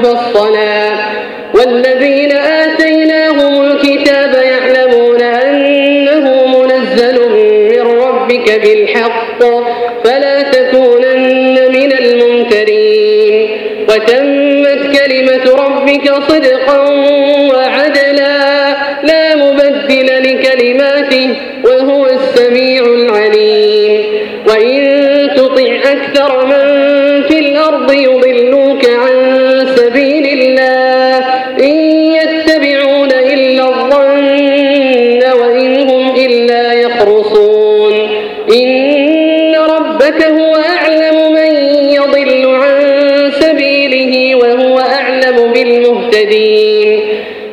الكتاب مفصلا والذين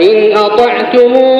وإن أطعتموهم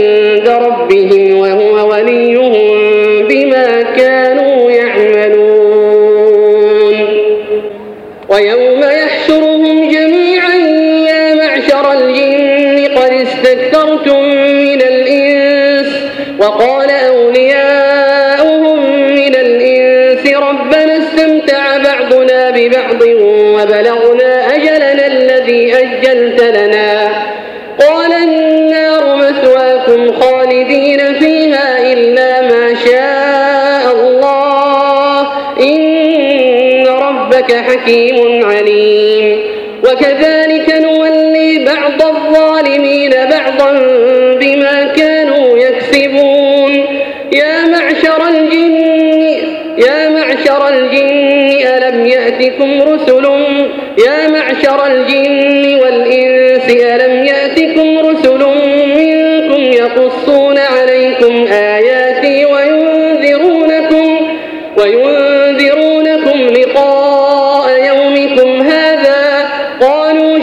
إن ربك حكيم عليم. وكذلك نولي بعض الظالمين بعضا بما كانوا يكسبون. يا معشر الجن يا معشر الجن ألم يأتكم رسل؟ يا معشر الجن والإنس ألم يأتكم رسل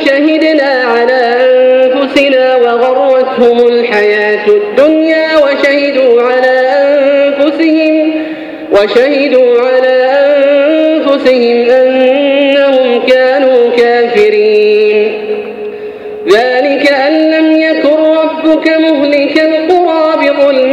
شهدنا على أنفسنا وغرتهم الحياة الدنيا وشهدوا على أنفسهم وشهدوا على أنفسهم أنهم كانوا كافرين. ذلك أن لم يكن ربك مهلك القرى بظلم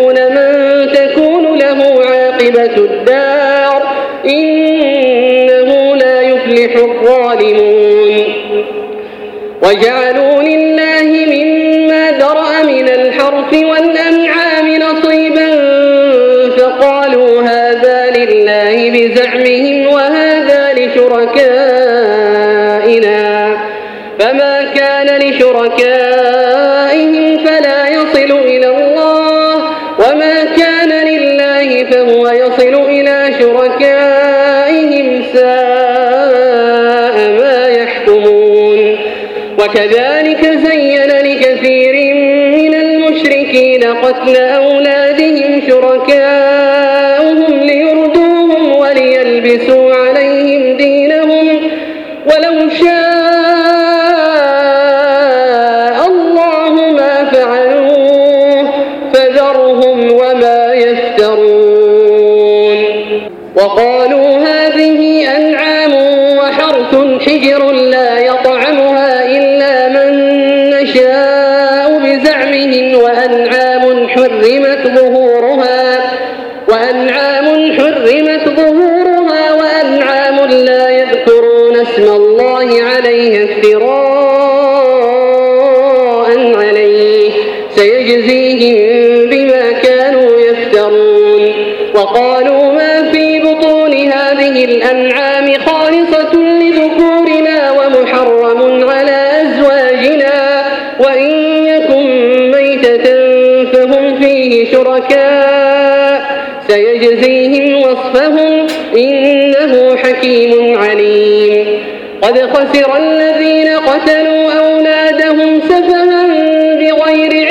يفلح الظالمون. وجعلوا لله مما ذرأ من الحرث والأنعام نصيبا فقالوا هذا لله بزعمهم وهذا لشركائنا وكذلك زين لكثير من المشركين قتل أولادهم شركاؤهم ليردوهم وليلبسوا وصفهم إنه حكيم عليم. قد خسر الذين قتلوا أولادهم سفها بغير علم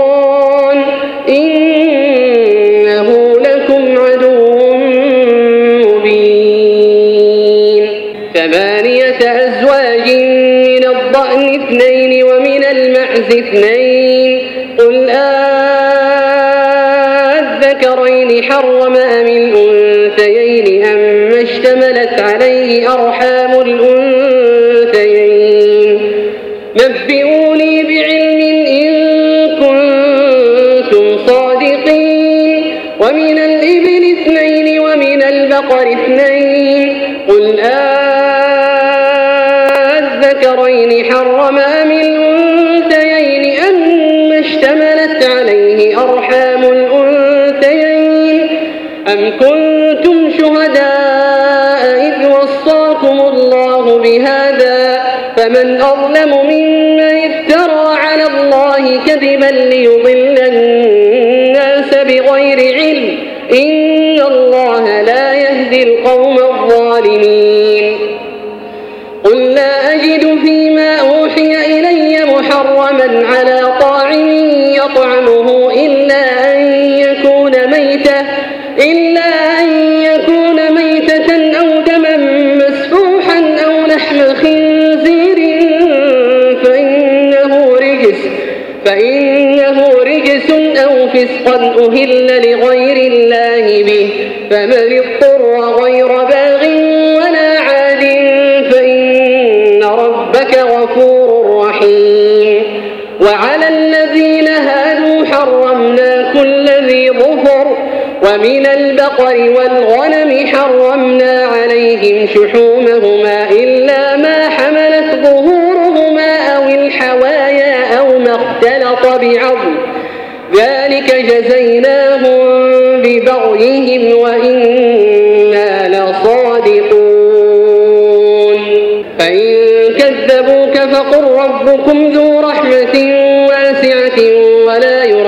أزواج من الضأن اثنين ومن المعز اثنين. قل أذكرين حرم أم الأنثيين أم اشتملت عليه أرحام الأنثيين. نبئوني بعلم إن كنتم صادقين. ومن الإبل اثنين ومن البقر اثنين. أرحام الأنثيين. أم كنتم شهداء إذ وصاكم الله بهذا؟ فمن أظلم ممن افترى على الله كذبا ليضل الناس. محرما على طاعم يطعمه إلا أن يكون ميتة إلا أن يكون ميتة أو دما مسفوحا أو لحم خنزير فإنه رجس فإنه رجس أو فسقا أهل لغير الله به فمن اضطر غير باغ ولا عاد فإن ربك غفور ومن البقر والغنم حرمنا عليهم شحومهما إلا ما حملت ظهورهما أو الحوايا أو ما اختلط بعظم. ذلك جزيناهم ببغيهم وإنا لصادقون. فإن كذبوك فقل ربكم ذو رحمة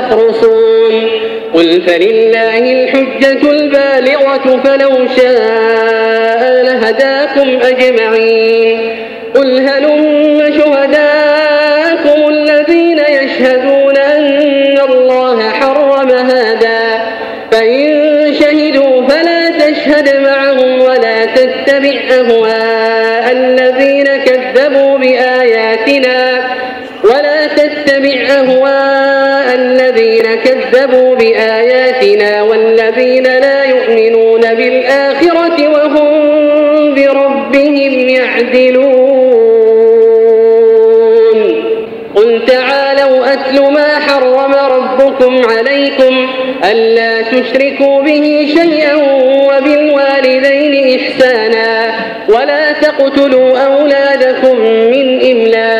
تخرصون قل فلله الحجة البالغة فلو شاء لهداكم أجمعين. قل هلم شهداكم الذين يشهدون أن الله حرم هذا؟ فإن شهدوا فلا تشهد معهم ولا تتبع أهواء الذين كذبوا بآياتنا. ولا تتبع أهواء الذين كذبوا بآياتنا والذين لا يؤمنون بالآخرة وهم بربهم يعدلون. قل تعالوا أتل ما حرم ربكم عليكم ألا تشركوا به شيئا وبالوالدين إحسانا ولا تقتلوا أولادكم من إملاق.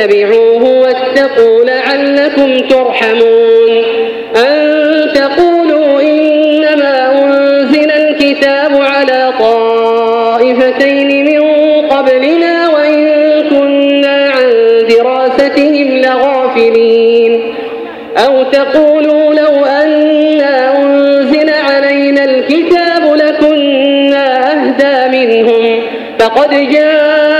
فاتبعوه واتقوا لعلكم ترحمون. أن تقولوا إنما أنزل الكتاب على طائفتين من قبلنا وإن كنا عن دراستهم لغافلين. أو تقولوا لو أنا أنزل علينا الكتاب لكنا أهدى منهم. فقد جاءكم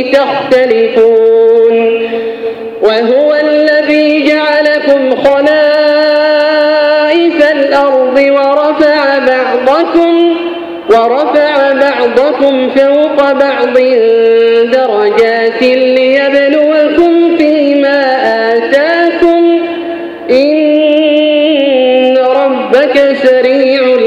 فيه تختلفون. وهو الذي جعلكم خلائف الأرض ورفع بعضكم ورفع بعضكم فوق بعض درجات ليبلوكم فيما آتاكم. إن ربك سريع